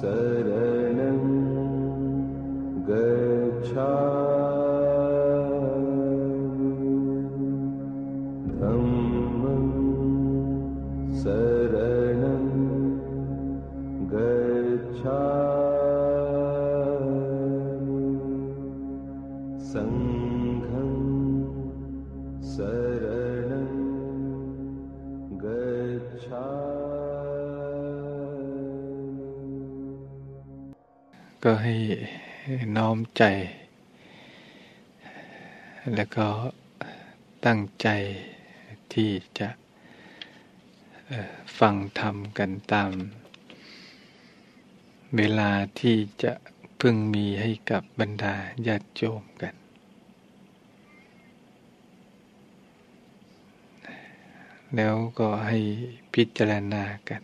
शरणं गच्छा แล้วก็ตั้งใจที่จะฟังธรรมกันตาม เวลาที่จะพึงมีให้กับบรรดาญาติโยมกัน แล้วก็ให้พิจารณากัน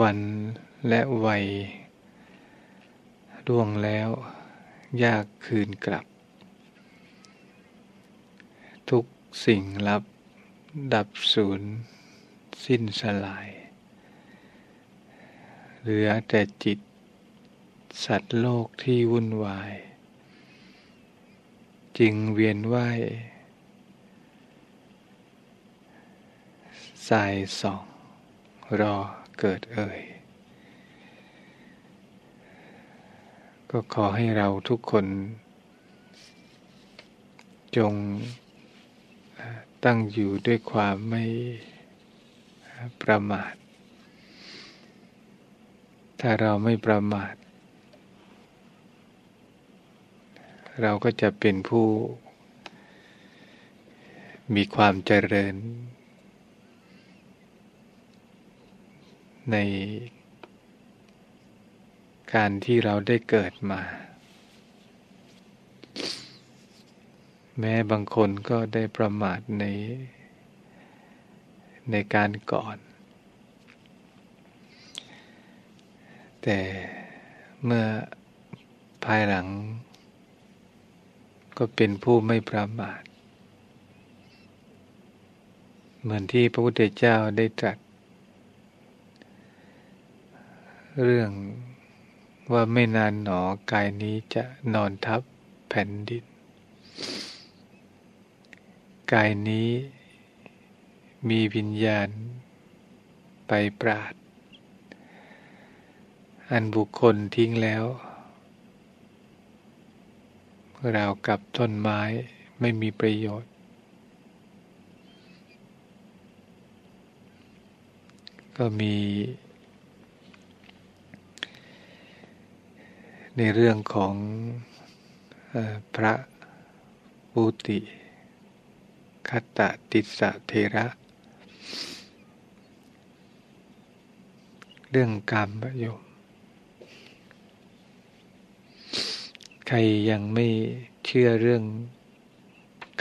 วันและวัย ร่วงแล้ว ยากคืนกลับ ทุกสิ่งลับ ดับสูญสิ้นสลาย เหลือแต่จิต สัตว์โลกที่วุ่นวาย จึงเวียนว่ายสายส่อง รอเกิดเอ่ย ก็ขอให้เราทุกคน จงตั้งอยู่ด้วยความไม่ประมาท ถ้าเราไม่ประมาท เราก็จะเป็นผู้มีความเจริญ ใน การที่เราได้เกิดมา แม้บางคนก็ได้ประมาทในในการก่อน แต่เมื่อภายหลัง ก็เป็นผู้ไม่ประมาท เหมือนที่พระพุทธเจ้าได้ตรัสเรื่อง ว่าไม่นานหนอกายนี้จะนอนทับแผ่นดิน กายนี้มีวิญญาณไปปราด อันบุคคลทิ้งแล้วราวกับต้นไม้ไม่มีประโยชน์ ก็มี ในเรื่องของอพระอุติคัตติสะเทระ เรื่องกรรมโยมใครยังไม่เชื่อเรื่อง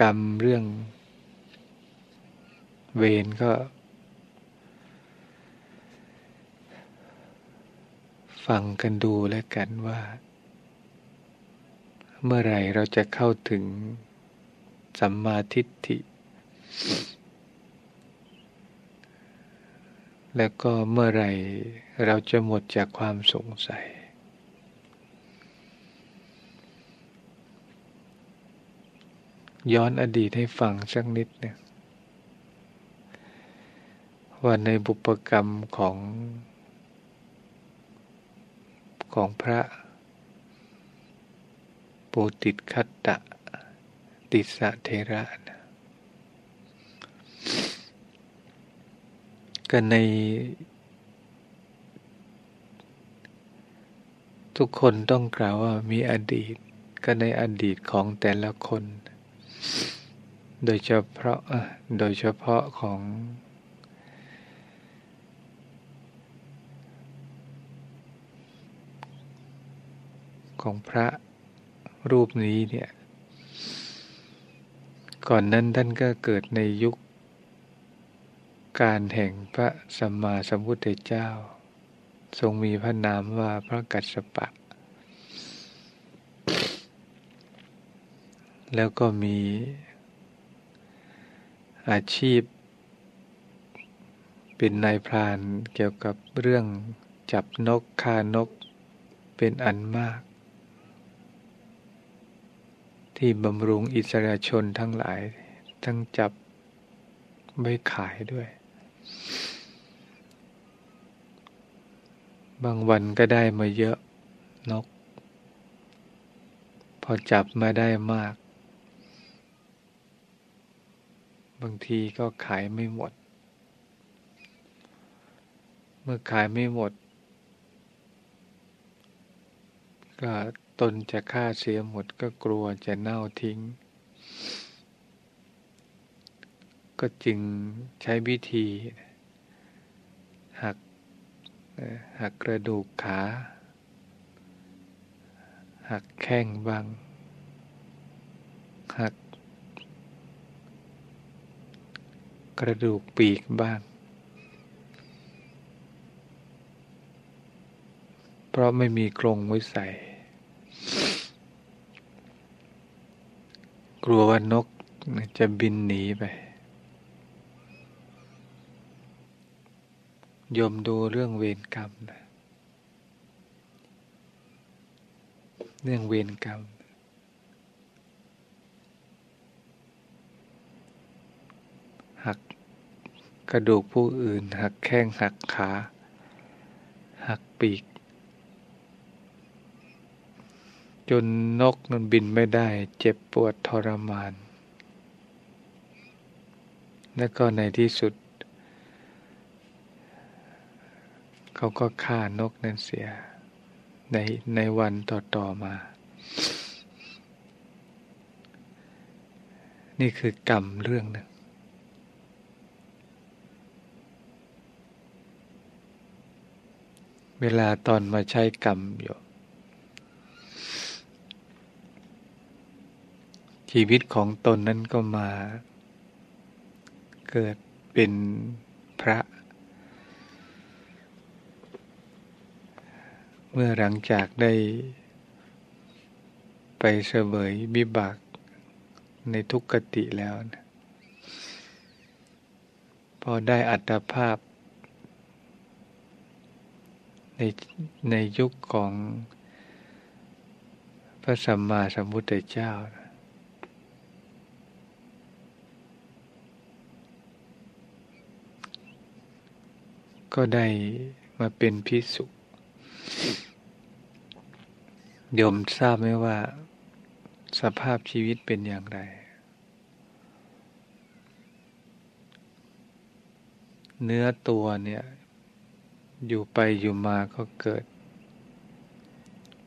กรรมเรื่องเวรก็ ฟังกันดูแล้วกันว่า เมื่อไรเราจะเข้าถึงสัมมาทิฏฐิ แล้วก็เมื่อไรเราจะหมดจากความสงสัย ย้อนอดีตให้ฟังสักนิดหนึ่งว่าในบุปกรรมของ ของพระปูติดคัตตะ ติสะเทระนะก็ใน ทุกคนต้องกล่าวว่ามีอดีต ก็ในอดีตของแต่ละคน โดยเฉพาะโดยเฉพาะของ ของพระรูปนี้เนี่ย ก่อนนั้นท่านก็เกิดในยุค การแห่งพระสัมมาสัมพุทธเจ้า ทรงมีพระนามว่าพระกัสสปะ แล้วก็มีอาชีพ เปเป็นนายพรานเกี่ยวกับเรื่องจับนกฆ่านกเป็นอันมาก ที่บำรุงอิสระชนทั้งหลาย ทั้งจับไม่ขายด้วย บางวันก็ได้มาเยอะนก พอจับมาได้มาก บางทีก็ขายไม่หมด เมื่อขายไม่หมด ก็ ตนจะฆ่าเสียหมดก็กลัวจะเน่าทิ้ง ก็จึงใช้วิธี หักหักกระดูกขา หักแข้งบ้างหักกระดูกปีกบ้าง เพราะไม่มีกรงไว้ใส่ กลัวว่านกจะบินหนีไป ยมดูเรื่องเวรกรรมนะเรื่องเวรกรรม หักกระดูกผู้อื่น หักแข้งหักขา หักปีก จนนกนันบินไม่ได้ เจ็บปวดทรมาน และก็ในที่สุด เขาก็ฆ่านกนั้นเสีย ในในวันต่อๆมา นี่คือกรรมเรื่องหนึ่งเวลาตอนมาใช้กรรมอยู่ ชีวิตของตนนั้นก็มา เกิดเป็นพระ เมื่อหลังจากได้ ไปเสวยบิบากในทุกขติแล้วนะพอได้อัตภาพ ในในยุคของพระสัมมาสัมพุทธเจ้านะ ก็ได้มาเป็นพิสุโยมทราบไหมว่า สภาพชีวิตเป็นอย่างไร เนื้อตัวเนี่ย อยู่ไปอยู่มาก็เกิด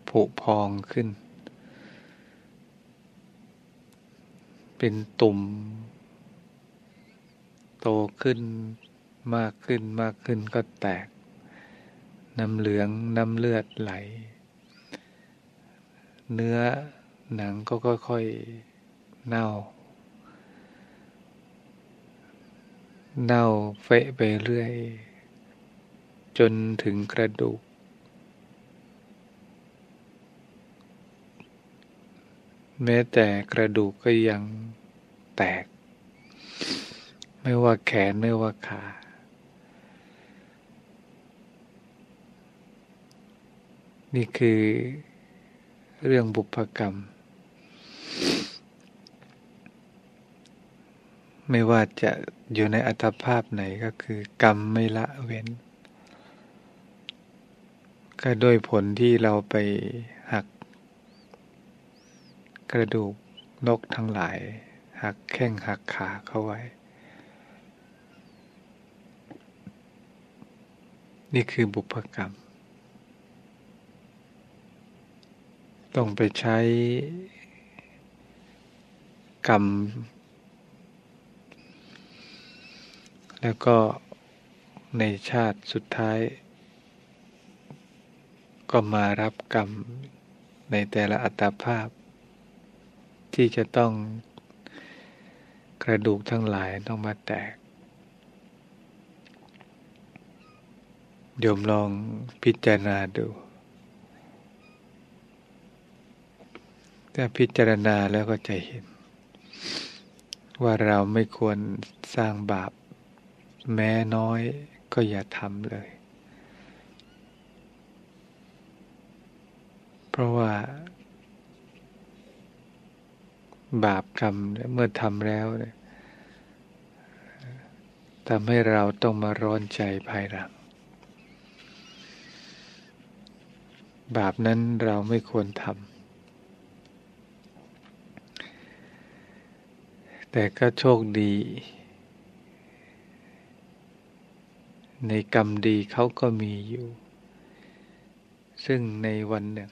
ผุพองขึ้น เป็นตุ่ม โตขึ้น มากขึ้นมากขึ้นก็แตก น้ำเหลืองน้ำเลือดไหล เนื้อหนังก็ค่อยๆเน่า เน่าเฟะไปเรื่อย จนถึงกระดูก แม้แต่กระดูกก็ยังแตก ไม่ว่าแขนไม่ว่าขา นี่คือเรื่องบุพกรรม ไม่ว่าจะอยู่ในอัตภาพไหนก็คือ กรรมไม่ละเว้น ก็โดยผลที่เราไปหัก กระดูกนกทั้งหลาย หักแข้งหักขาเข้าไว้ นี่คือบุพกรรม ต้องไปใช้กรรม แล้วก็ในชาติสุดท้าย ก็มารับกรรมในแต่ละอัตภาพ ที่จะต้องกระดูกทั้งหลายต้องมาแตกเดี๋ยวลองพิจารณาดู ถ้าพิจารณาแล้วก็จะเห็น ว่าเราไม่ควรสร้างบาป แม้น้อยก็อย่าทำเลย เพราะว่า บาปกรรมเมื่อทำแล้วเนี่ยทำให้เราต้องมาร้อนใจภายหลัง บาปนั้นเราไม่ควรทำ แต่ก็โชคดี ในกรรมดีเขาก็มีอยู่ ซึ่งในวันหนึ่ง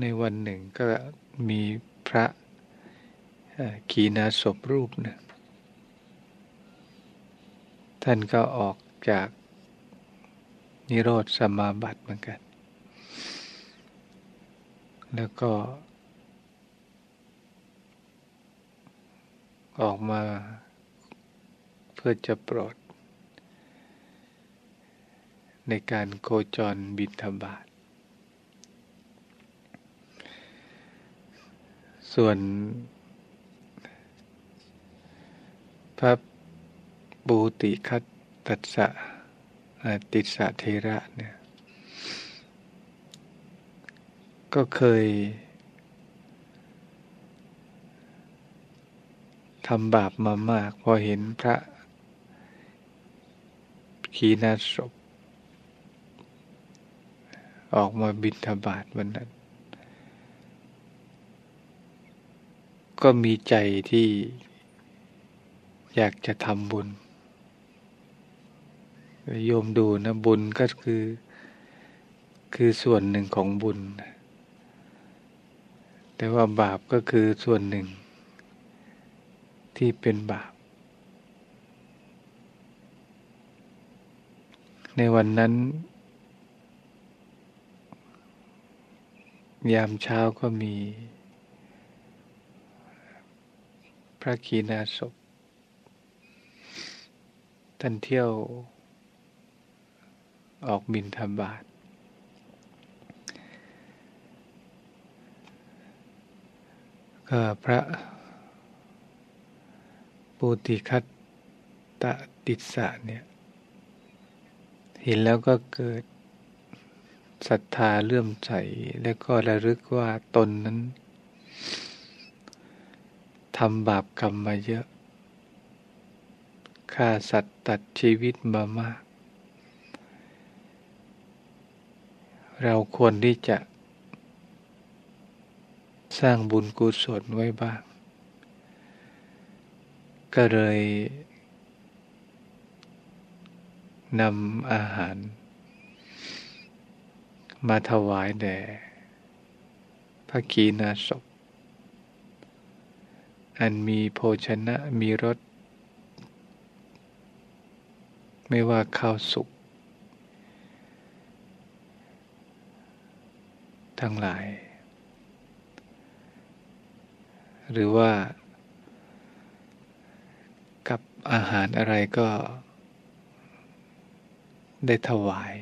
ในวันหนึ่งก็มีพระขีณาศพรูปหนึ่งท่านก็ออกจากนิโรธสมาบัติเหมือนกัน แล้วก็ ออกมา เพื่อจะโปรด ในการโคจรบิณฑบาตส่วนพระบูติคัตตัสสะติสะเทระเนี่ย ก็เคย ทำบาปมามาก พอเห็นพระขีณาสพออกมาบิณฑบาตวันนั้น ก็มีใจที่อยากจะทำบุญ โยมดูนะ บุญก็คือ คือส่วนหนึ่งของบุญ แต่ว่าบาปก็คือส่วนหนึ่ง ที่เป็นบาป ในวันนั้น ยามเช้าก็มี พระขีณาสพท่านเที่ยวออกบินธบาตก็พระ ปูติคัตตะติสะเนี่ย เห็นแล้วก็เกิดศรัทธาเลื่อมใสแล้วก็ระลึกว่าตนนั้นทำบาปกรรมมาเยอะฆ่าสัตว์ตัดชีวิตมามาก เราควรที่จะ สร้างบุญกุศลไว้บ้าง ก็เลยนำอาหาร มาถวายแด่พระกีนาศพ อันมีโภชนะมีรส ไม่ว่าข้าวสุกทั้งหลาย หรือว่า อาหารอะไรก็ได้ถวาย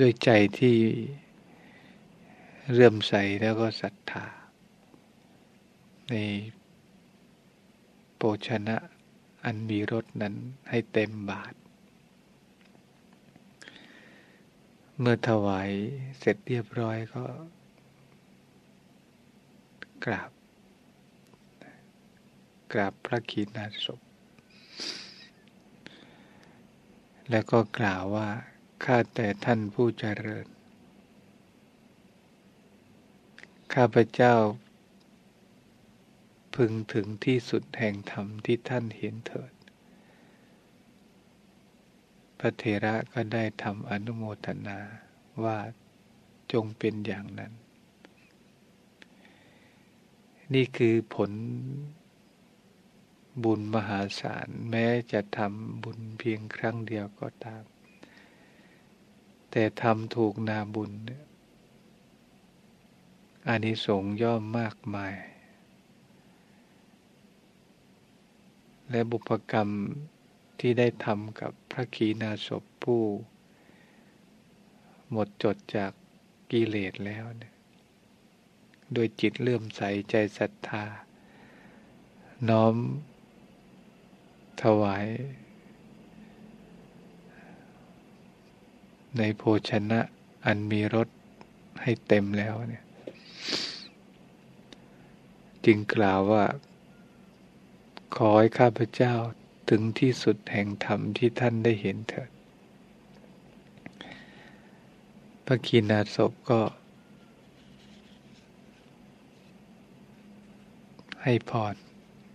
ด้วยใจที่เรื่มใสแล้วก็ศรัทธา ในโภชนะอันมีรสนั้นให้เต็มบาท เมื่อถวายเสร็จเรียบร้อยก็กราบ ราบพระขีณาสพ แล้วก็กล่าวว่าข้าแต่ท่านผู้เจริญ ข้าพเจ้า พึงถึงที่สุดแห่งธรรมที่ท่านเห็นเถิด พระเทระก็ได้ทำอนุโมทนาว่าจงเป็นอย่างนั้น นี่คือผล บุญมหาศาล แม้จะทำบุญเพียงครั้งเดียวก็ตาม แต่ทำถูกนาบุญอานิสงส์ย่อมมากมาย และบุพกรรมที่ได้ทำกับพระขีณาสพผู้ หมดจดจากกิเลสแล้วเนี่ยโดยจิตเลื่อมใสใจศรัทธา น้อม ถวาย ในโภชนะอันมีรสให้เต็มแล้วเนี่ย จึงกล่าวว่า ขอให้ข้าพเจ้าถึงที่สุดแห่งธรรมที่ท่านได้เห็นเถิดพระกีนาศพก็ ให้พร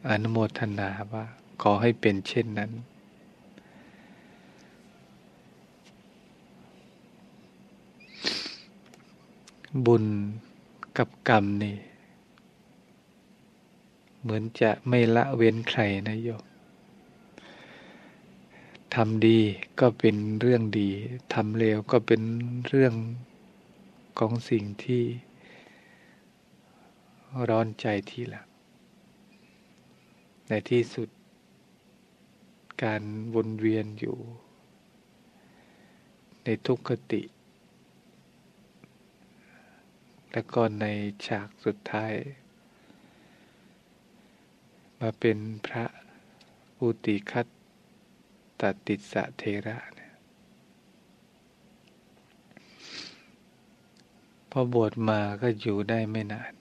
อนุโมทนาว่า ขอให้เป็นเช่นนั้น บุญกับกรรมนี่ เหมือนจะไม่ละเว้นใครนะโยมทำดีก็เป็นเรื่องดี ทำเลวก็เป็นเรื่องของสิ่งที่ร้อนใจทีหลังในที่สุด การวนเวียนอยู่ ในทุกขติ และก็ในฉากสุดท้าย มาเป็นพระอุติคัตตติสะเทระเนี่ยพอบวชมาก็อยู่ได้ไม่นาน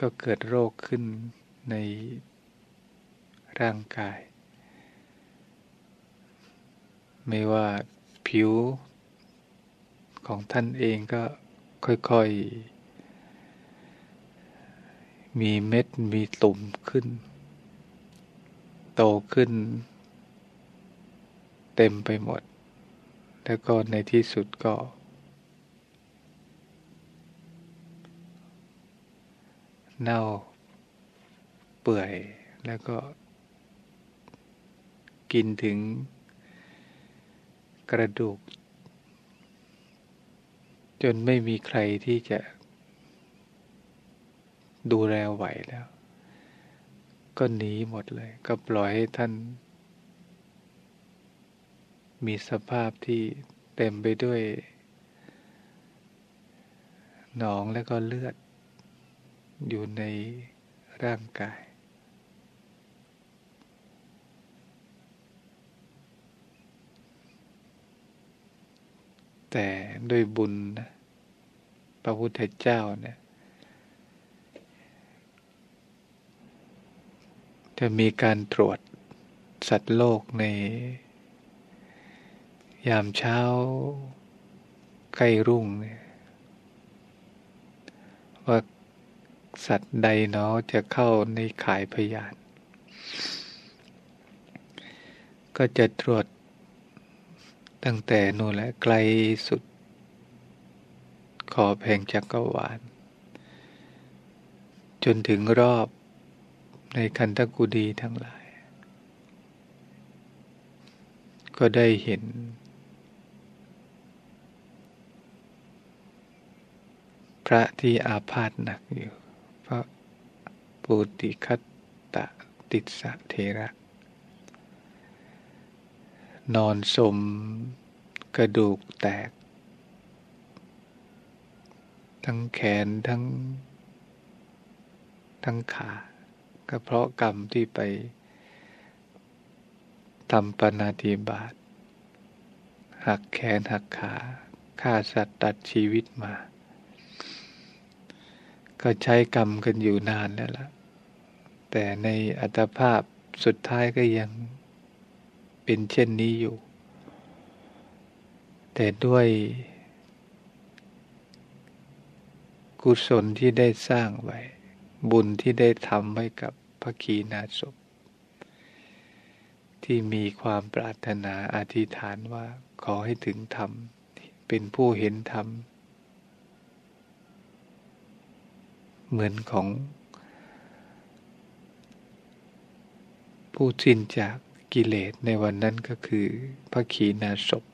ก็เกิดโรคขึ้น ในร่างกาย ไม่ว่าผิวของท่านเองก็ค่อยๆ มีเม็ดมีตุ่มขึ้น โตขึ้น เต็มไปหมด แล้วก็ในที่สุดก็ เน่า เปื่อย แล้วก็ กินถึงกระดูก จนไม่มีใครที่จะ ดูแลไหวแล้ว ก็หนีหมดเลย ก็ปล่อยให้ท่าน มีสภาพที่เต็มไปด้วยหนองและก็เลือดอยู่ในร่างกาย แต่ด้วยบุญนะพระพุทธเจ้าเนี่ยจะมีการตรวจสัตว์โลกใน ยามเช้าใกล้รุ่งเนี่ยว่าสัตว์ใดเนาะจะเข้าในข่ายพยาน ก็จะตรวจ ตั้งแต่นู่นแหละไกลสุด ขอแพงจักรวาล จนถึงรอบในคันธกุดีทั้งหลาย ก็ได้เห็น พระที่อาพาธหนักอยู่ พระปุติคัตตติสะเทระ นอนสมกระดูกแตก ทั้งแขนทั้ง ทั้งขาก็เพราะกรรมที่ไปทำปนาติบาตหักแขนหักขาฆ่าสัตว์ตัดชีวิตมา ก็ใช้กรรมกันอยู่นานแล้วล่ะ แต่ในอัตภาพสุดท้ายก็ยัง เป็นเช่นนี้อยู่ แต่ด้วยกุศลที่ได้สร้างไว้ บุญที่ได้ทำให้กับพระขีณาสพที่มีความปรารถนาอธิษฐานว่าขอให้ถึงธรรม เป็นผู้เห็นธรรม เหมือนของผู้สิ้นจาก กิเลสในวันนั้นก็คือพระขีณาสพ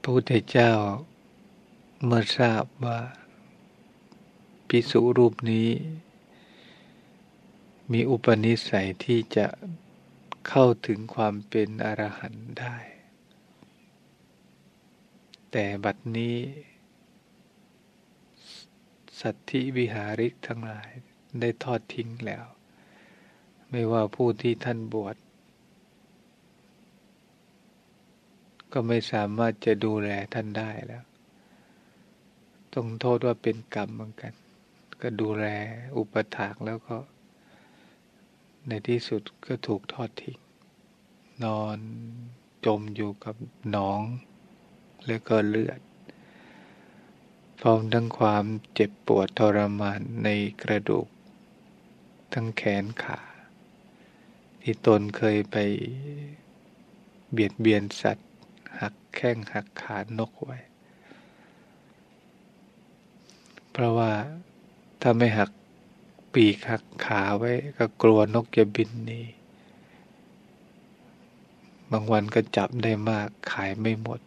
พระพุทธเจ้าเมื่อทราบว่าพิสุรูปนี้ มีอุปนิสัยที่จะเข้าถึงความเป็นอรหันต์ได้ แต่บัดนี้ สัตธิวิหาริกทั้งหลาย ได้ทอดทิ้งแล้ว ไม่ว่าผู้ที่ท่านบวชก็ไม่สามารถจะดูแลท่านได้แล้ว ต้องโทษว่าเป็นกรรมเหมือนกัน ก็ดูแลอุปถากแล้วก็ ในที่สุดก็ถูกทอดทิ้ง นอนจมอยู่กับหนอง แล้วก็เลือด พร้อมทั้งความเจ็บปวดทรมานในกระดูก ทั้งแขนขา ที่ตนเคยไปเบียดเบียนสัตว์ หักแข้งหักขานกไว้ เพราะว่าถ้าไม่หักปีกหักขาไว้ ก็กลัวนกจะบินหนีบางวันก็จับได้มากขายไม่หมด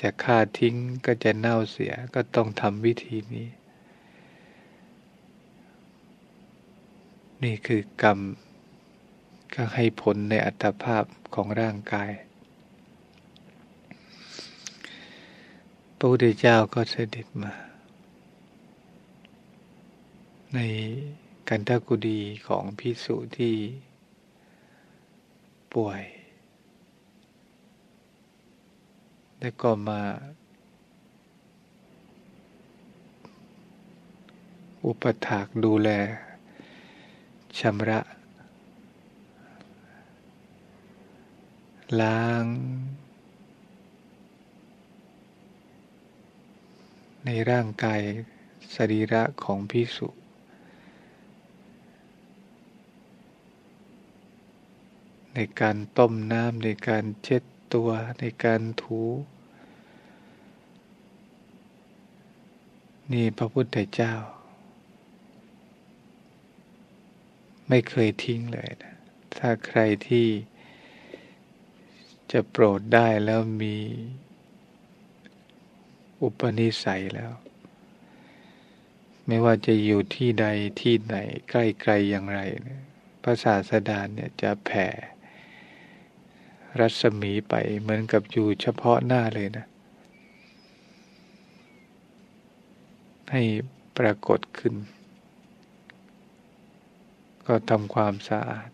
จะฆ่าทิ้งก็จะเน่าเสียก็ต้องทำวิธีนี้ นี่คือกรรม ก็ให้ผลในอัตภาพของร่างกาย พระพุทธเจ้าก็เสด็จมา ในกันทกุดีของพิสุที่ป่วย แล้วก็มาอุปถากดูแล ชำระ ล้าง ในร่างกายสรีระของพิสุในการต้มน้ำในการเช็ดตัวในการถู นี่พระพุทธเจ้า ไม่เคยทิ้งเลยนะถ้าใครที่จะโปรดได้แล้วมี อุปนิสัยแล้ว ไม่ว่าจะอยู่ที่ใดที่ไหน ใกล้ไกลอย่างไรพระศาสดาเนี่ยจะแผ่ รัศมีไปเหมือนกับอยู่เฉพาะหน้าเลยนะ ให้ปรากฏขึ้น ก็ทำความสะอาด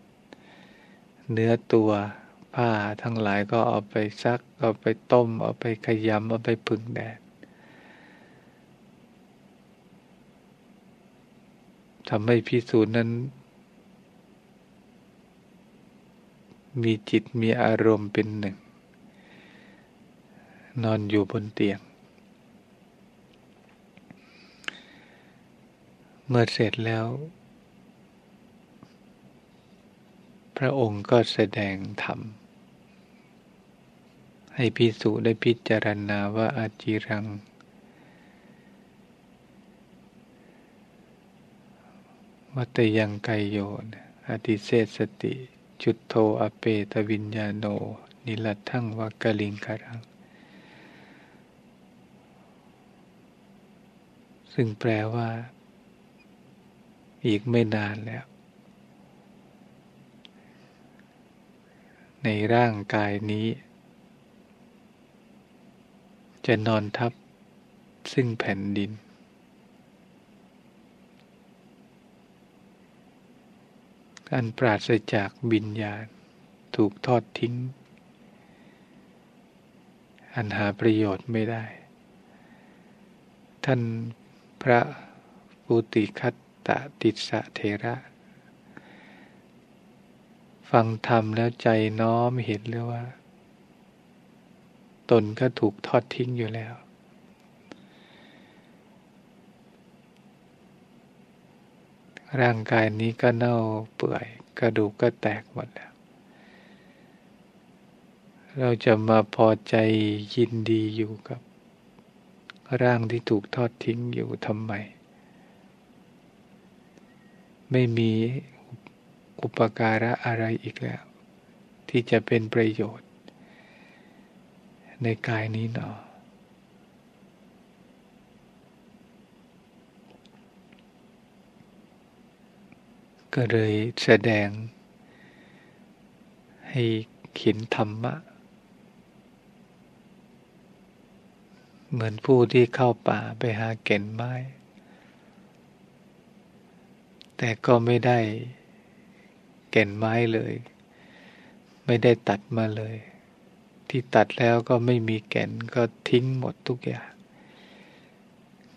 เนื้อตัวผ้าทั้งหลายก็เอาไปซัก เอาไปต้ม เอาไปขยำเอาไปพึ่งแดดทำให้พิสูจน์นั้น มีจิตมีอารมณ์เป็นหนึ่ง นอนอยู่บนเตียง เมื่อเสร็จแล้ว พระองค์ก็แสดงธรรม ให้พิสูจได้พิจารณาว่าอาจิรัง วัตยังไกโยนอติเศสติ จุดโทอเปตวิญญาโน นิลัทั้งวักลิงครัง ซึ่งแปลว่า อีกไม่นานแล้ว ในร่างกายนี้ จะนอนทับซึ่งแผ่นดิน อันปราศจากบิญญาณถูกทอดทิ้ง อันหาประโยชน์ไม่ได้ ท่านพระปุติคัตตติสะเทระ ฟังธรรมแล้วใจน้อมเห็นเลยว่า ตนก็ถูกทอดทิ้งอยู่แล้ว ร่างกายนี้ก็เน่าเปื่อย กระดูกก็แตกหมดแล้ว เราจะมาพอใจยินดีอยู่กับ ร่างที่ถูกทอดทิ้งอยู่ทำไม ไม่มี อุปการะอะไรอีกแล้ว ที่จะเป็นประโยชน์ ในกายนี้หนอก็เลยแสดง ให้เขียนธรรมะ เหมือนผู้ที่เข้าป่าไปหาเก่นไม้ แต่ก็ไม่ได้ เก่นไม้เลย ไม่ได้ตัดมาเลย ที่ตัดแล้วก็ไม่มีแก่นก็ทิ้งหมดทุกอย่าง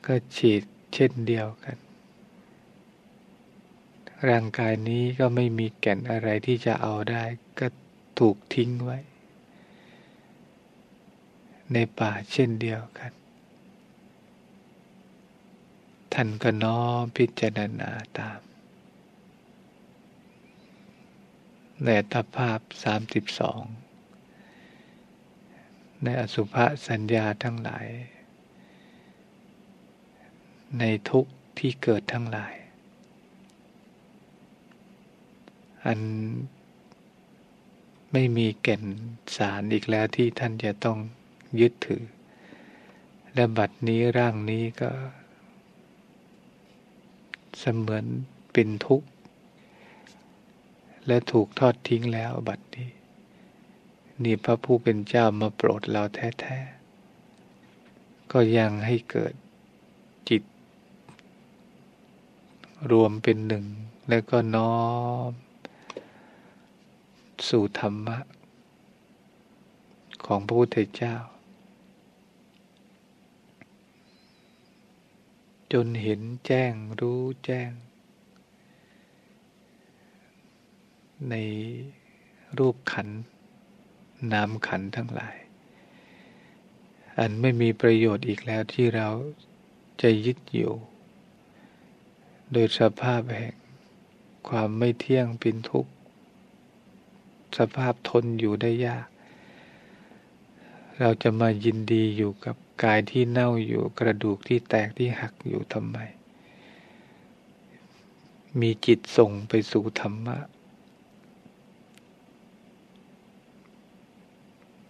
ก็ฉีดเช่นเดียวกัน ร่างกายนี้ก็ไม่มีแก่นอะไรที่จะเอาได้ ก็ถูกทิ้งไว้ ในป่าเช่นเดียวกันท่านก็น้อมพิจารณาตาม ในอัตภาพสามสิบสองในอสุภสัญญาทั้งหลาย ในทุกที่เกิดทั้งหลาย อันไม่มีแก่นสารอีกแล้วที่ท่านจะต้องยึดถือ และบัดนี้ร่างนี้ก็ เสมือนเป็นทุกข์ และถูกทอดทิ้งแล้วบัดนี้ นี่พระผู้เป็นเจ้ามาโปรดเราแท้ๆ ก็ยังให้เกิดจิต รวมเป็นหนึ่ง แล้วก็น้อม สู่ธรรมะ ของพระพุทธเจ้า จนเห็นแจ้งรู้แจ้ง ในรูปขัน นามขันทั้งหลาย อันไม่มีประโยชน์อีกแล้วที่เราจะยึดอยู่ โดยสภาพแห่งความไม่เที่ยงเป็นทุกข์สภาพทนอยู่ได้ยาก เราจะมายินดีอยู่กับกายที่เน่าอยู่กระดูกที่แตกที่หักอยู่ทำไม มีจิตส่งไปสู่ธรรมะ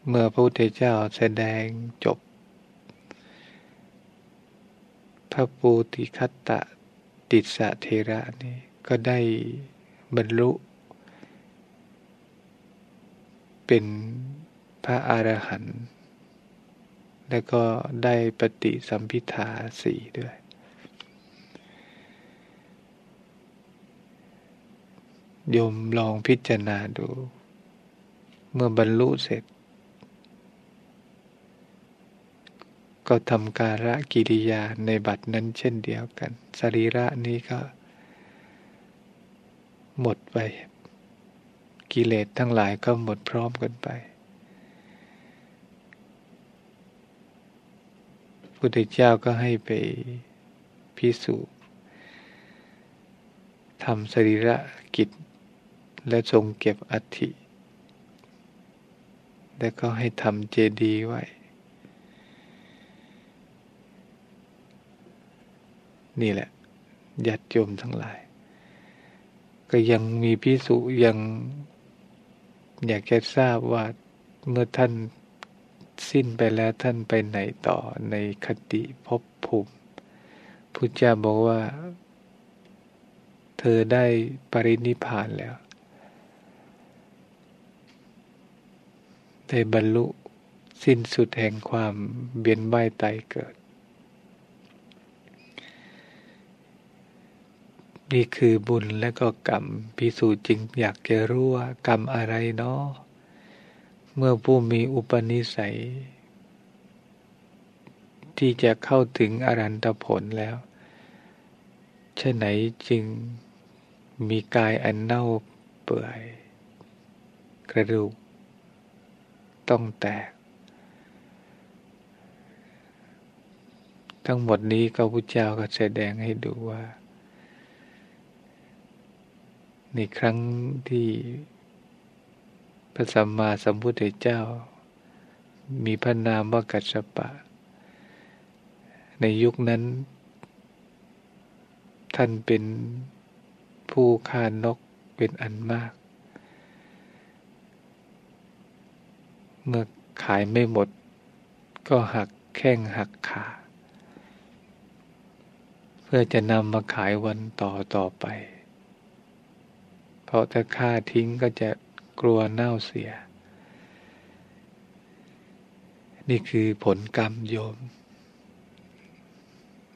เมื่อพระพุทธเจ้าแสดงจบพระปูติคัตตะติสะเทระนี่ก็ได้บรรลุ เป็นพระอรหันต์แล้วก็ได้ปฏิสัมพิทาสี่ด้วย โยมลองพิจารณาดู เมื่อบรรลุเสร็จ ก็ทำการะกิริยาในบัดนั้นเช่นเดียวกัน สรีระนี้ก็ หมดไป กิเลสทั้งหลายก็หมดพร้อมกันไปพุทธเจ้าก็ให้ไปพิสูจน์ทำสรีระกิจ และทรงเก็บอัฐิ แล้วก็ให้ทำเจดีย์ไว้ นี่แหละยัดโยมทั้งหลาย ก็ยังมีพิสุยังอยากจะทราบว่าเมื่อท่านสิ้นไปแล้วท่านไปไหนต่อในคติภพภูมิพุทธเจ้าบอกว่า เธอได้ปรินิพานแล้ว ได้บรรลุสิ้นสุดแห่งความเบียนว่ายตายเกิด นี่คือบุญและก็กรรมพิสูจน์จริงอยากจะรู้ว่ากรรมอะไรเนาะเมื่อผู้มีอุปนิสัย ที่จะเข้าถึงอรันตผลแล้วเชะไหนจึงมีกายอันเน่าเปื่อย กระดูก ต้องแตก ทั้งหมดนี้ก็พุทธเจ้าก็แสดงให้ดูว่า ในครั้งที่พระสัมมาสัมพุทธเจ้า มีพระนามว่ากัสสปะ ในยุคนั้น ท่านเป็นผู้ฆ่านกเป็นอันมาก เมื่อขายไม่หมด ก็หักแข้งหักขา เพื่อจะนำมาขายวันต่อต่อไป เพราะถ้าฆ่าทิ้งก็จะกลัวเน่าเสีย นี่คือผลกรรมโยม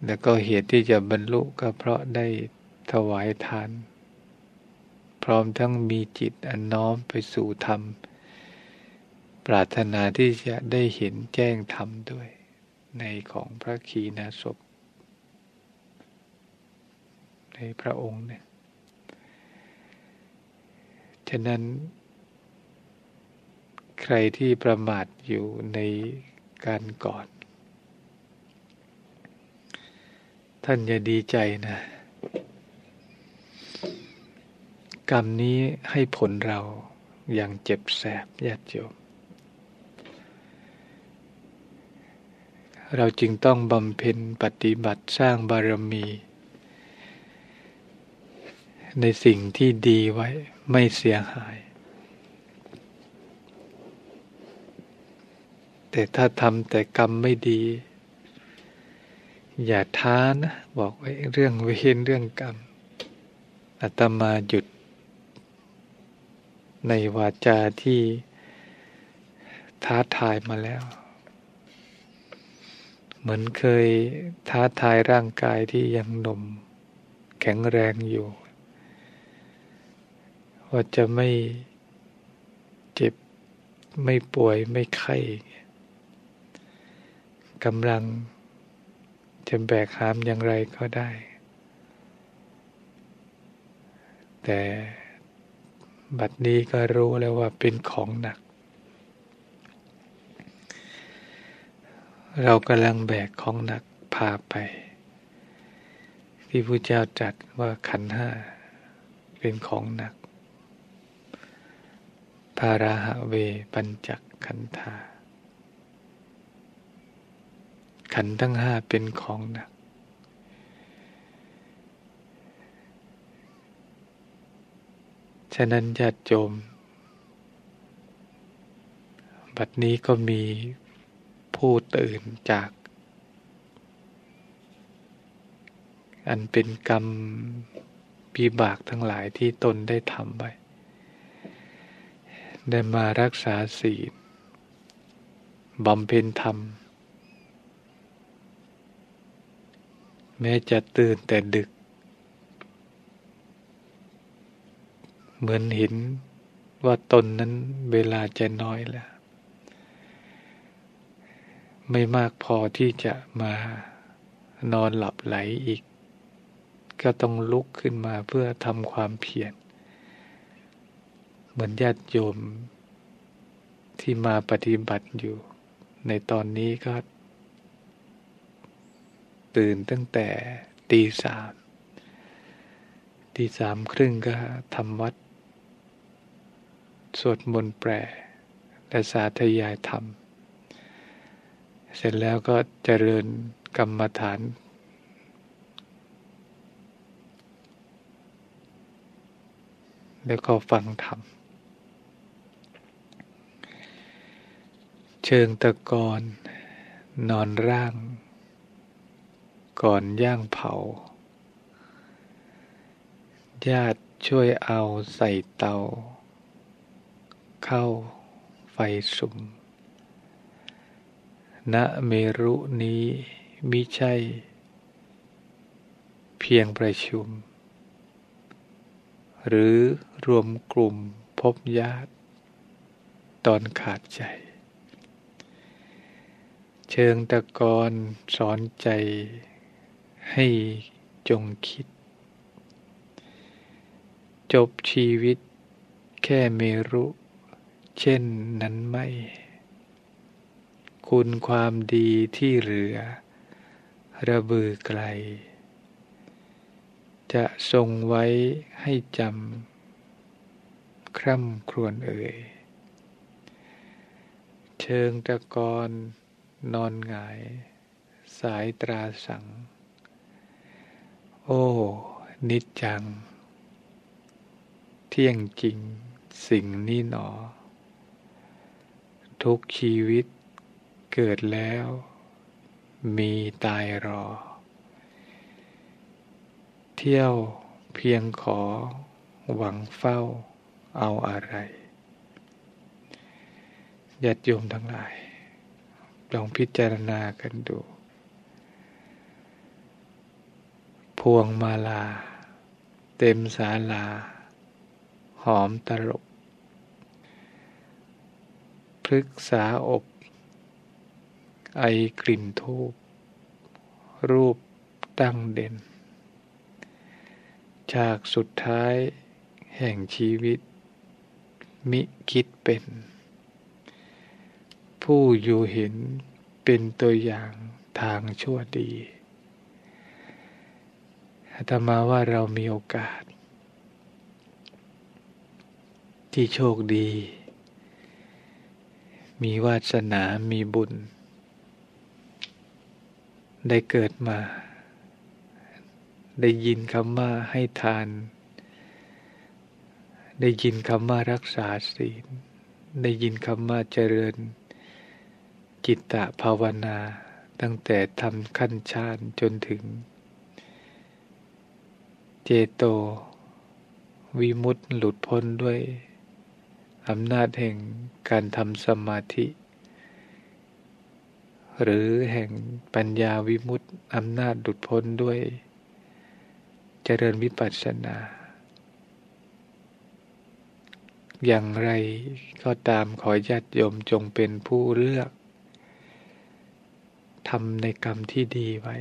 แล้วก็เหตุที่จะบรรลุก็เพราะได้ถวายทาน พร้อมทั้งมีจิตอันน้อมไปสู่ธรรม ปรารถนาที่จะได้เห็นแจ้งธรรมด้วย ในของพระขีณาสพในพระองค์เนี่ย ฉะนั้น ใครที่ประมาทอยู่ในการก่อน ท่านอย่าดีใจนะ กรรมนี้ให้ผลเราอย่างเจ็บแสบญาติโยมเราจึงต้องบำเพ็ญปฏิบัติสร้างบารมี ในสิ่งที่ดีไว้ ไม่เสียหาย แต่ถ้าทำแต่กรรมไม่ดี อย่าท้านะ บอกไว้เรื่องเวรเรื่องกรรมอาตมาหยุด ในวาจาที่ท้าทายมาแล้ว เหมือนเคยท้าทายร่างกายที่ยังหนุ่มแข็งแรงอยู่ ว่าจะไม่เจ็บไม่ป่วยไม่ไข้กำลังจะแบกหามอย่างไรก็ได้ แต่บัดนี้ก็รู้แล้วว่าเป็นของหนัก เรากำลังแบกของหนักพาไป ที่พระเจ้าจัดว่าขันห้าเป็นของหนัก ภาราหะเวปัญจขันธา ขันทั้งห้าเป็นของหนัก ฉะนั้นญาติโยมบัดนี้ก็มีผู้ตื่นจาก อันเป็นกรรมปีบากทั้งหลายที่ตนได้ทำไว้ ได้มารักษาศีลบำเพ็ญธรรม แม้จะตื่นแต่ดึก เหมือนเห็นว่าตนนั้นเวลาจะน้อยแล้ว ไม่มากพอที่จะมานอนหลับไหลอีก ก็ต้องลุกขึ้นมาเพื่อทำความเพียร เหมือนญาติโยมที่มาปฏิบัติอยู่ ในตอนนี้ก็ ตื่นตั้งแต่ตีสามตีสามครึ่งก็ทำวัด สวดมนต์แปรและสาธยายธรรม เสร็จแล้วก็เจริญกรรมฐานแล้วก็ฟังธรรม เชิงตะกอนนอนร่าง ก่อนย่างเผา ญาติช่วยเอาใส่เตา เข้าไฟสุมณเมรุนี้มิใช่ เพียงประชุม หรือรวมกลุ่มพบญาติ ตอนขาดใจ เชิงตะกอนสอนใจให้จงคิด จบชีวิตแค่เมรุเช่นนั้นไม่ คุณความดีที่เหลือ ระบือไกล จะทรงไว้ให้จำ คร่ำครวญเอ่ย เชิงตะกอน นอนหงาย สายตราสัง โอ้ นิจจัง เที่ยงจริงสิ่งนี้หนอ ทุกชีวิตเกิดแล้ว มีตายรอ เที่ยวเพียงขอ หวังเฝ้าเอาอะไรญาติโยมทั้งหลาย ลองพิจารณากันดู พวงมาลา เต็มศาลา หอมตลบพฤกษาอบ ไอกลิ่นทูบรูปตั้งเด่น ฉากสุดท้ายแห่งชีวิต มิคิดเป็น ผู้อยู่เห็นเป็นตัวอย่างทางชั่วดีอาตมาว่าเรามีโอกาส ที่โชคดี มีวาสนามีบุญ ได้เกิดมา ได้ยินคำว่าให้ทาน ได้ยินคำว่ารักษาศีล ได้ยินคำว่าเจริญ จิตตภาวนา ตั้งแต่ทำขั้นฌานจนถึง เจโต วิมุตต์หลุดพ้นด้วยอำนาจแห่งการทำสมาธิ หรือแห่งปัญญาวิมุตต์อำนาจหลุดพ้นด้วย เจริญวิปัสสนา อย่างไรก็ตามขอญาติโยมจงเป็นผู้เลือก ทำในกรรมที่ดีไว้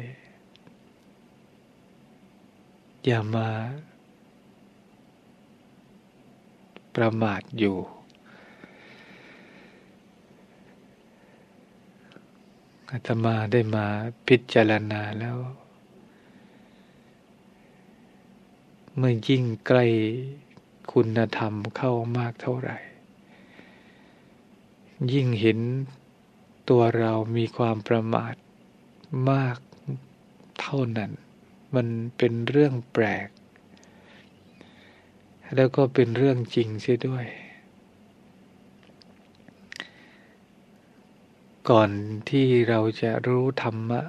อย่ามา ประมาทอยู่ อาตมาได้มาพิจารณาแล้ว เมื่อยิ่งใกล้คุณธรรมเข้ามากเท่าไหร่ ยิ่งเห็น ตัวเรามีความประมาทมากเท่านั้น มันเป็นเรื่องแปลก แล้วก็เป็นเรื่องจริงเสียด้วย ก่อนที่เราจะรู้ธรรมะ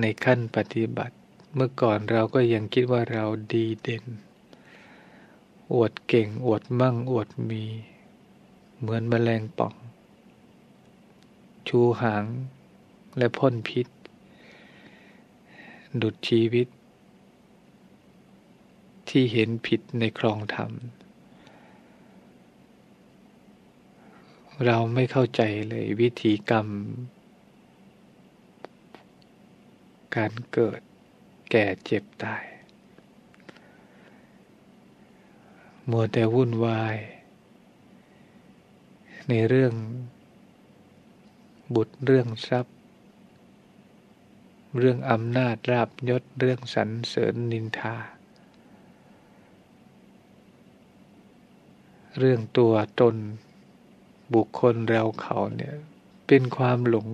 ในขั้นปฏิบัติ เมื่อก่อนเราก็ยังคิดว่าเราดีเด่น อวดเก่ง อวดมั่ง อวดมี เหมือนแมลงป่อง ชูหาง และพ่นพิษ ดุดชีวิต ที่เห็นผิดในครองธรรม เราไม่เข้าใจเลยวิธีกรรม การเกิดแก่เจ็บตาย มัวแต่วุ่นวาย ในเรื่อง บุตรเรื่องทรัพย์ เรื่องอำนาจราบยศเรื่องสรรเสริญนินทา เรื่องตัวตนบุคคลเราเขาเนี่ย เป็นความหลง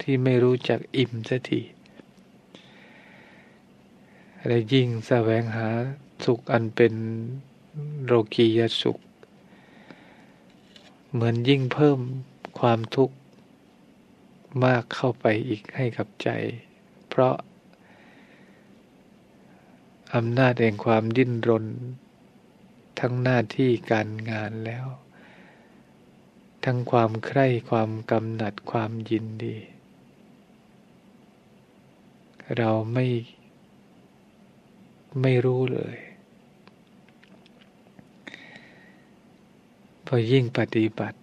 ที่ไม่รู้จักอิ่มสักทีและยิ่งแสวงหาสุขอันเป็นโลกียสุข เหมือนยิ่งเพิ่มความทุกข์ มากเข้าไปอีกให้กับใจ เพราะอำนาจแห่งความดิ้นรน ทั้งหน้าที่การงานแล้ว ทั้งความใคร่ความกำหนัดความยินดี เราไม่ไม่รู้เลย พอยิ่งปฏิบัติ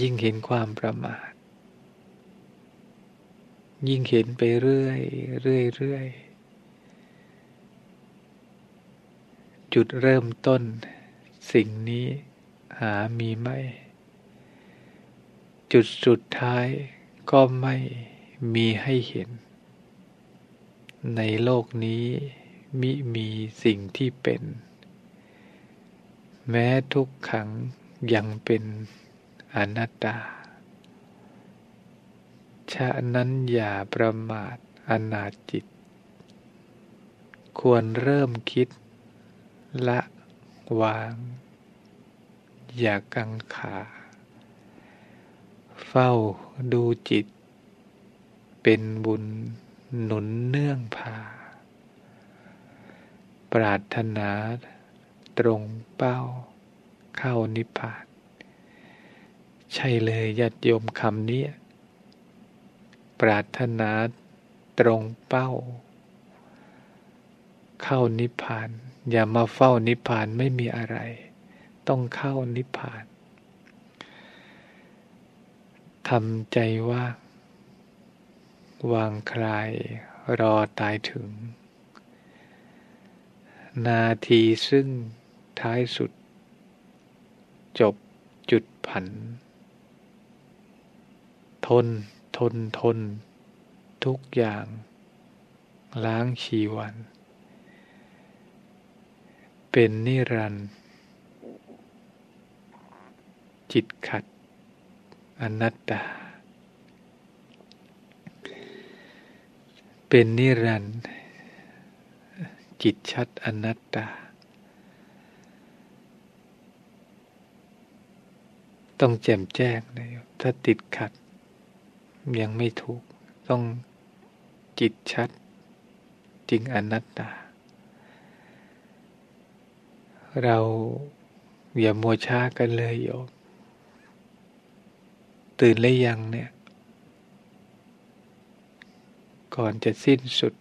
ยิ่งเห็นความประมาท ยิ่งเห็นไปเรื่อยเรื่อยเรื่อยจุดเริ่มต้น สิ่งนี้หามีไม่ จุดสุดท้ายก็ไม่มีให้เห็น ในโลกนี้มิมีสิ่งที่เป็น แม้ทุกขังยังเป็นอนัตตา ฉะนั้นอย่าประมาทอนาจิต ควรเริ่มคิด ละวาง อย่ากังขา เฝ้าดูจิต เป็นบุญหนุนเนื่องพา ปรารถนาตรงเป้า เข้านิพพาน ใช่เลยญาติโยมคำนี้ ปรารถนาตรงเป้า เข้านิพพาน อย่ามาเฝ้านิพพานไม่มีอะไร ต้องเข้านิพพานทำใจว่างวางคลายรอตายถึง นาทีซึ่งท้ายสุด จบจุดผัน ทน ทนทน ทุกอย่าง ล้างชีวัน เป็นนิรันดร์จิตขัด อนัตตา เป็นนิรันดร์จิตชัดอนัตตา ต้องแจ่มแจ้งนะถ้าติดขัด ยังไม่ถูก ต้องจิตชัด จริงอนัตตา เราอย่ามัวช้ากันเลยโยม ตื่นแล้ยังเนี่ย ก่อนจะสิ้นสุด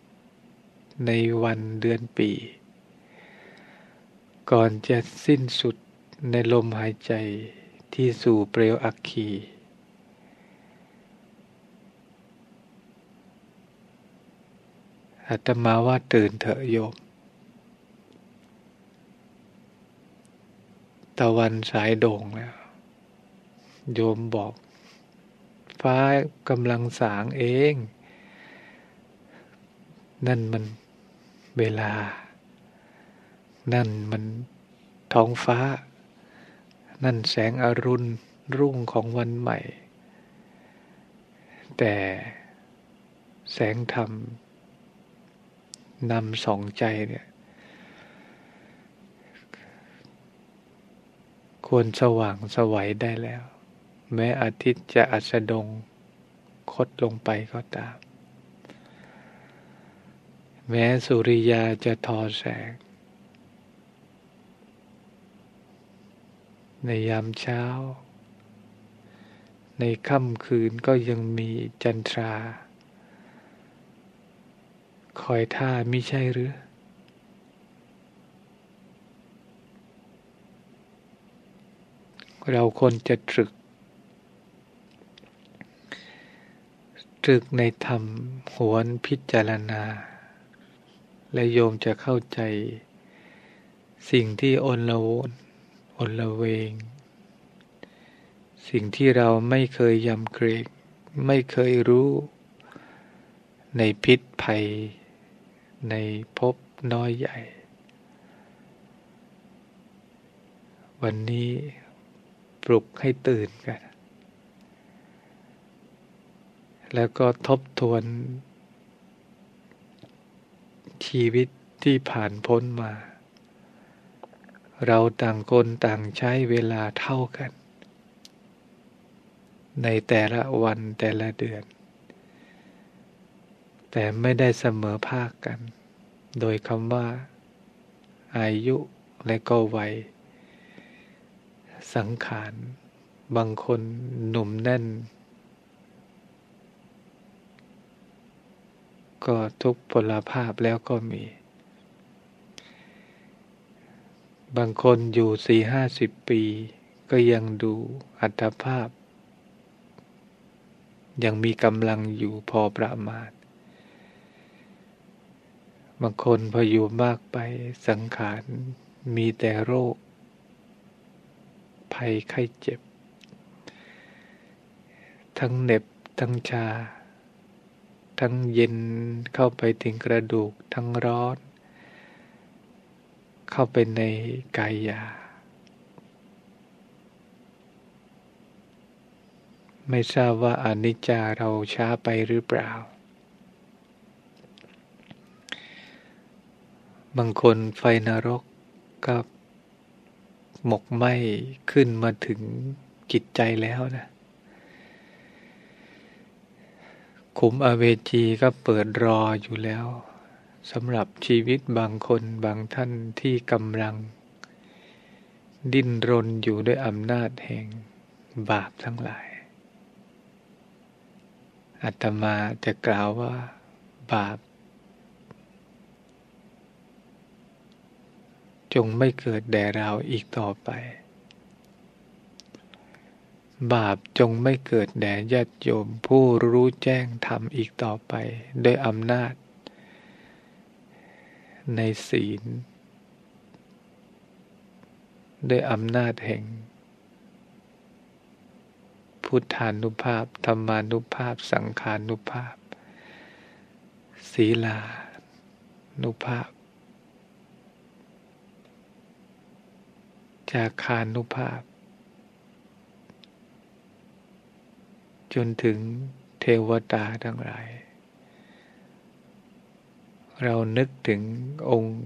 ในวันเดือนปี ก่อนจะสิ้นสุดในลมหายใจที่สู่เปลวอักขี อาตมาว่าตื่นเถอะโยม ตะวันสายโด่งแล้ว โยมบอก ฟ้ากำลังสางเอง นั่นมันเวลา นั่นมันท้องฟ้า นั่นแสงอรุณรุ่งของวันใหม่ แต่แสงธรรม นำสองใจเนี่ย ควรสว่างสวัยได้แล้ว แม้อาทิตย์จะอัสดงคดลงไปก็ตาม แม้สุริยาจะทอแสง ในยามเช้า ในค่ำคืนก็ยังมีจันทรา คอยท่ามิใช่หรือ เราควรจะตรึก ตรึกในธรรมหวนพิจารณา และโยมจะเข้าใจ สิ่งที่อนละวนอนละเวง สิ่งที่เราไม่เคยยำเกรงไม่เคยรู้ในพิษภัย ในภพน้อยใหญ่ วันนี้ปลุกให้ตื่นกัน แล้วก็ทบทวน ชีวิตที่ผ่านพ้นมา เราต่างคนต่างใช้เวลาเท่ากัน ในแต่ละวันแต่ละเดือน แต่ไม่ได้เสมอภาคกัน โดยคำว่า อายุและก็วัย สังขาร บางคนหนุ่มแน่น ก็ทุกพลภาพแล้วก็มี บางคนอยู่สี่ห้าสิบปี ก็ยังดูอัตภาพ ยังมีกำลังอยู่พอประมาณ บางคนพออยู่มากไปสังขารมีแต่โรค ภัยไข้เจ็บ ทั้งเหน็บทั้งชา ทั้งเย็นเข้าไปถึงกระดูกทั้งร้อน เข้าไปในกายยาไม่ทราบว่าอนิจจาเราช้าไปหรือเปล่า บางคนไฟนรกก็หมกไหม้ขึ้นมาถึงจิตใจแล้วนะ ขุมอเวจีก็เปิดรออยู่แล้วสำหรับชีวิตบางคนบางท่านที่กำลัง ดิ้นรนอยู่ด้วยอำนาจแห่งบาปทั้งหลายอาตมาจะกล่าวว่า บาป จงไม่เกิดแด่เราอีกต่อไป บาปจงไม่เกิดแด่ญาติโยมผู้รู้แจ้งธรรมอีกต่อไป ด้วยอำนาจ ในศีล ด้วยอำนาจแห่ง พุทธานุภาพ ธรรมานุภาพ สังขานุภาพ ศีลานุภาพ จากคานุภาพ จนถึงเทวดาทั้งหลาย เรานึกถึงองค์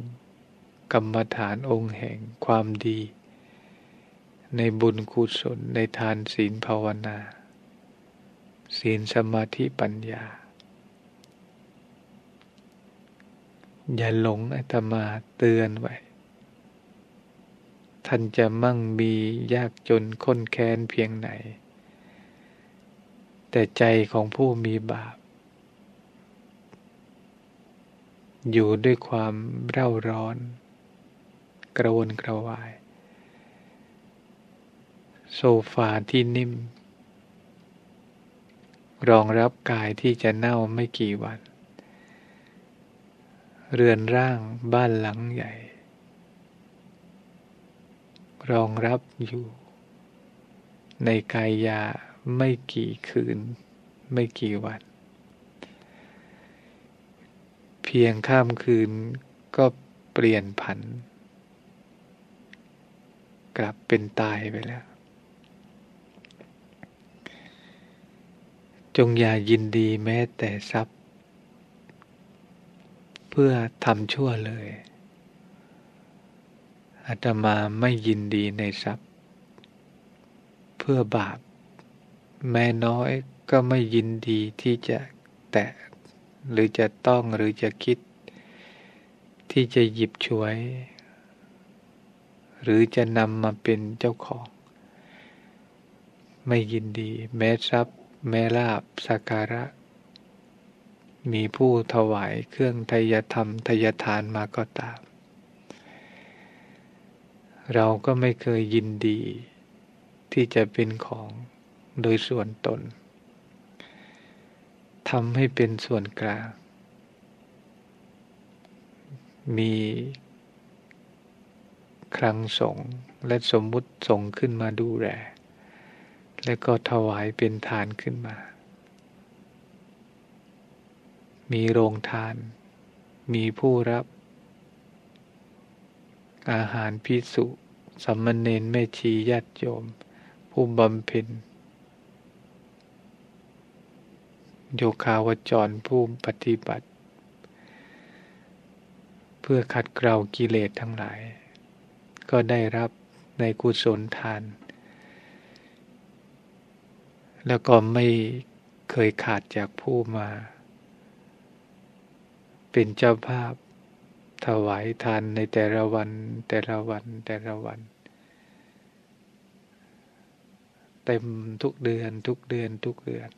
กรรมฐานองค์แห่งความดี ในบุญกุศลในทานศีลภาวนา ศีลสมาธิปัญญา อย่าหลงอาตมาเตือนไว้ ท่านจะมั่งมียากจนค้นแค้นเพียงไหน แต่ใจของผู้มีบาป อยู่ด้วยความเร่าร้อน กระวนกระวาย โซฟาที่นิ่ม รองรับกายที่จะเน่าไม่กี่วัน เรือนร่างบ้านหลังใหญ่ รองรับอยู่ ในกายยาไม่กี่คืน ไม่กี่วัน เพียงข้ามคืนก็เปลี่ยนผัน กลับเป็นตายไปแล้ว จงอย่ายินดีแม้แต่ทรัพย์ เพื่อทำชั่วเลย อาตมาไม่ยินดีในทรัพย์ เพื่อบาป แม้น้อยก็ไม่ยินดีที่จะแตะ หรือจะต้องหรือจะคิด ที่จะหยิบช่วย หรือจะนำมาเป็นเจ้าของ ไม่ยินดี แม้ทรัพย์ แม้ลาบสักการะ มีผู้ถวายเครื่องทยธรรมทยทานมาก็ตาม เราก็ไม่เคยยินดี ที่จะเป็นของโดยส่วนตนทำให้เป็นส่วนกลาง มีครั้งสงและสมมุติสงขึ้นมาดูแลและก็ถวายเป็นทานขึ้นมา มีโรงทาน มีผู้รับ อาหารพิสุสัมมเนนแม่ชีญาติโยม ผู้บำเพ็ญโยคาวจรผู้ปฏิบัติ เพื่อขัดเกลากิเลสทั้งหลาย ก็ได้รับในกุศลทาน แล้วก็ไม่เคยขาดจากผู้มา เป็นเจ้าภาพ ถวายทานในแต่ละวัน แต่ละวันแต่ละวัน เต็มทุกเดือนทุกเดือนทุกเดือน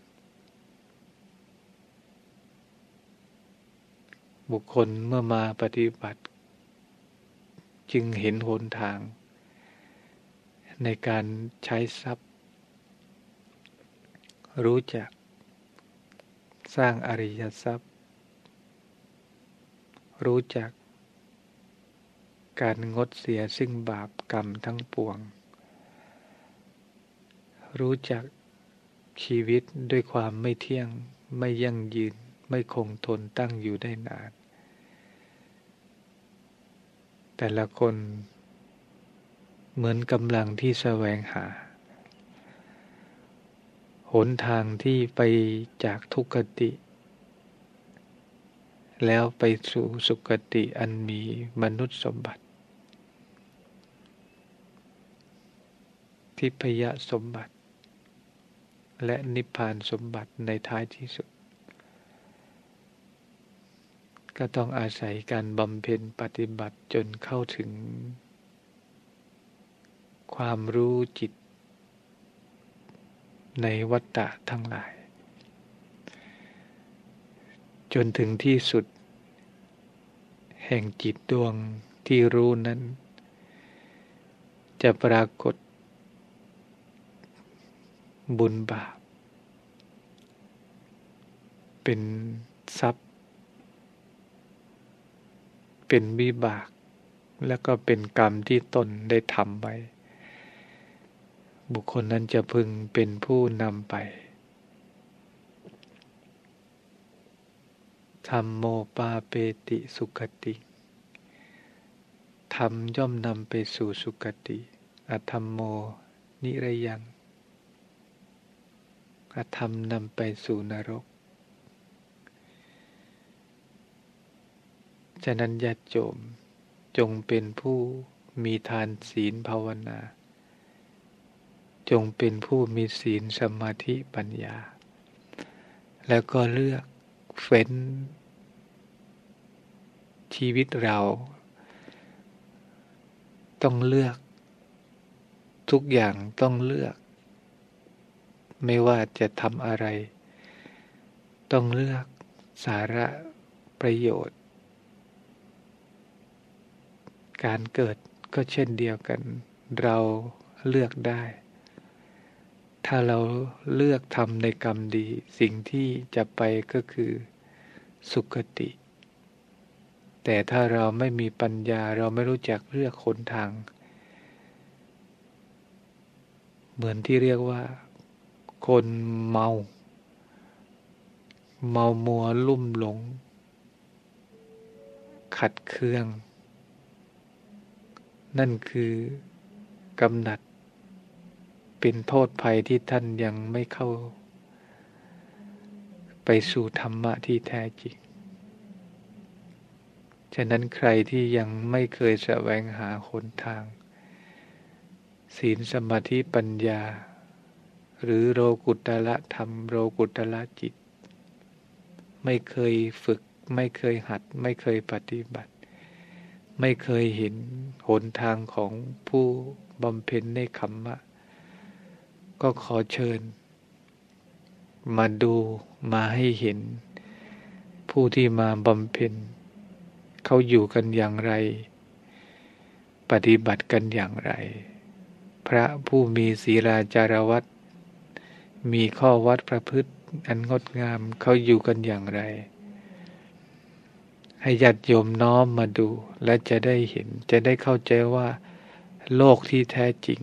บุคคลเมื่อมาปฏิบัติ จึงเห็นหนทาง ในการใช้ทรัพย์ รู้จัก สร้างอริยทรัพย์รู้จัก การงดเสียซึ่งบาปกรรมทั้งปวง รู้จักชีวิตด้วยความไม่เที่ยงไม่ยั่งยืนไม่คงทนตั้งอยู่ได้นาน แต่ละคนเหมือนกำลังที่แสวงหา หนทางที่ไปจากทุกขติ แล้วไปสู่สุคติอันมีมนุษย์สมบัติ ทิพยสมบัติ และนิพพานสมบัติในท้ายที่สุด ก็ต้องอาศัยการบำเพ็ญปฏิบัติจนเข้าถึง ความรู้จิต ในวัฏฏะทั้งหลายจจนถึงที่สุด แห่งจิตดวงที่รู้นั้น จะปรากฏ บุญบาป เป็นทรัพย์ เป็นวิบาก แล้วก็เป็นกรรมที่ตนได้ทำไว้ บุคคลนั้นจะพึงเป็นผู้นำไปธรรมโมปาเปติสุขติ ธรรมย่อมนำไปสู่สุขติ อธรรมโมนิรยัง อธรรมนำไปสู่นรก ฉะนั้นญาติโยมจงเป็นผู้มีทานศีลภาวนา จงเป็นผู้มีศีลสมาธิปัญญา แล้วก็เลือกเฟ้น ชีวิตเรา ต้องเลือก ทุกอย่างต้องเลือก ไม่ว่าจะทำอะไร ต้องเลือกสาระประโยชน์ การเกิดก็เช่นเดียวกัน เราเลือกได้ ถ้าเราเลือกทำในกรรมดี สิ่งที่จะไปก็คือสุคติ แต่ถ้าเราไม่มีปัญญาเราไม่รู้จักเลือกคนทาง เหมือนที่เรียกว่า คนเมา เมามัวลุ่มหลง ขัดเคือง นั่นคือกำหนัด เป็นโทษภัยที่ท่านยังไม่เข้า ไปสู่ธรรมะที่แท้จริง ฉะนั้นใครที่ยังไม่เคยแสวงหาคนทาง ศีลสมาธิปัญญา หรือโรกุตละธรรม โรกุตละจิต ไม่เคยฝึก ไม่เคยหัด ไม่เคยปฏิบัติ ไม่เคยเห็นหนทางของผู้บำเพ็ญในคำมมะ ก็ขอเชิญ มาดูมาให้เห็น ผู้ที่มาบำเพ็ญเขาอยู่กันอย่างไร ปฏิบัติกันอย่างไร พระผู้มีศีลาจารวัต มีข้อวัดประพฤติอันงดงามเขาอยู่กันอย่างไร ให้ญาติโยมน้อมมาดู และจะได้เห็นจะได้เข้าใจว่า โลกที่แท้จริง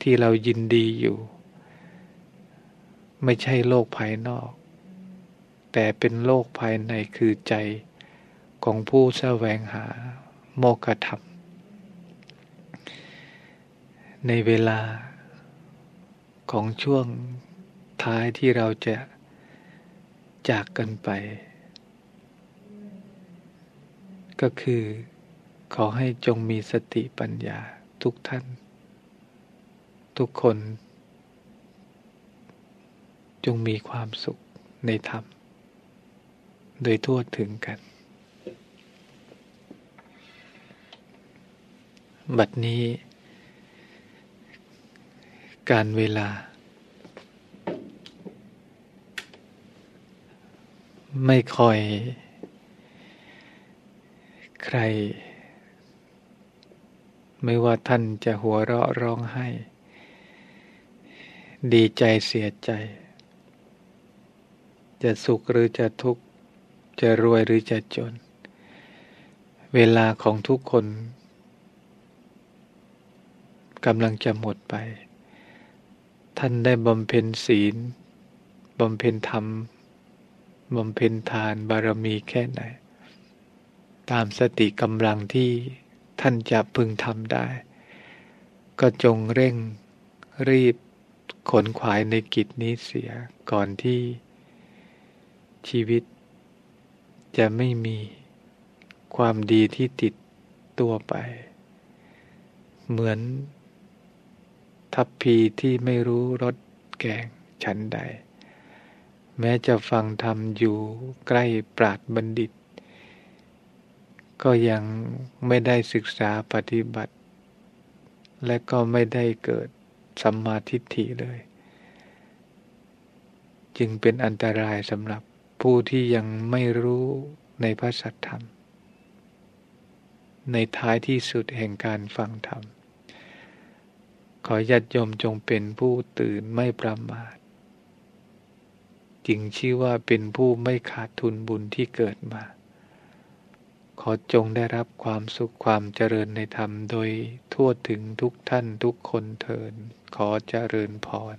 ที่เรายินดีอยู่ ไม่ใช่โลกภายนอก แต่เป็นโลกภายในคือใจของผู้แสวงหาโมกธรรม ในเวลา ของช่วงท้ายที่เราจะจากกันไป ก็คือขอให้จงมีสติปัญญาทุกท่าน ทุกคน จงมีความสุขในธรรม โดยทั่วถึงกัน บัดนี้ การเวลา ไม่คอย ใคร ไม่ว่าท่านจะหัวเราะร้องไห้ ดีใจเสียใจ จะสุขหรือจะทุกข์ จะรวยหรือจะจน เวลาของทุกคนกำลังจะหมดไป ท่านได้บำเพ็ญศีลบำเพ็ญธรรมบำเพ็ญทานบารมีแค่ไหน ตามสติกำลังที่ท่านจะพึงทำได้ ก็จงเร่งรีบขนขวายในกิจนี้เสียก่อนที่ชีวิตจะไม่มีความดีที่ติดตัวไป เหมือน ทัพพีที่ไม่รู้รสแกงฉันใด แม้จะฟังธรรมอยู่ใกล้ปราดบัณฑิต ก็ยังไม่ได้ศึกษาปฏิบัติ และก็ไม่ได้เกิดสัมมาทิฏฐิเลย จึงเป็นอันตรายสำหรับผู้ที่ยังไม่รู้ในพระสัทธรรม ในท้ายที่สุดแห่งการฟังธรรม ขอญาติโยมจงเป็นผู้ตื่นไม่ประมาทจึงชื่อว่าเป็นผู้ไม่ขาดทุนบุญที่เกิดมา ขอจงได้รับความสุขความเจริญในธรรมโดยทั่วถึงทุกท่านทุกคนเทินขอเจริญพร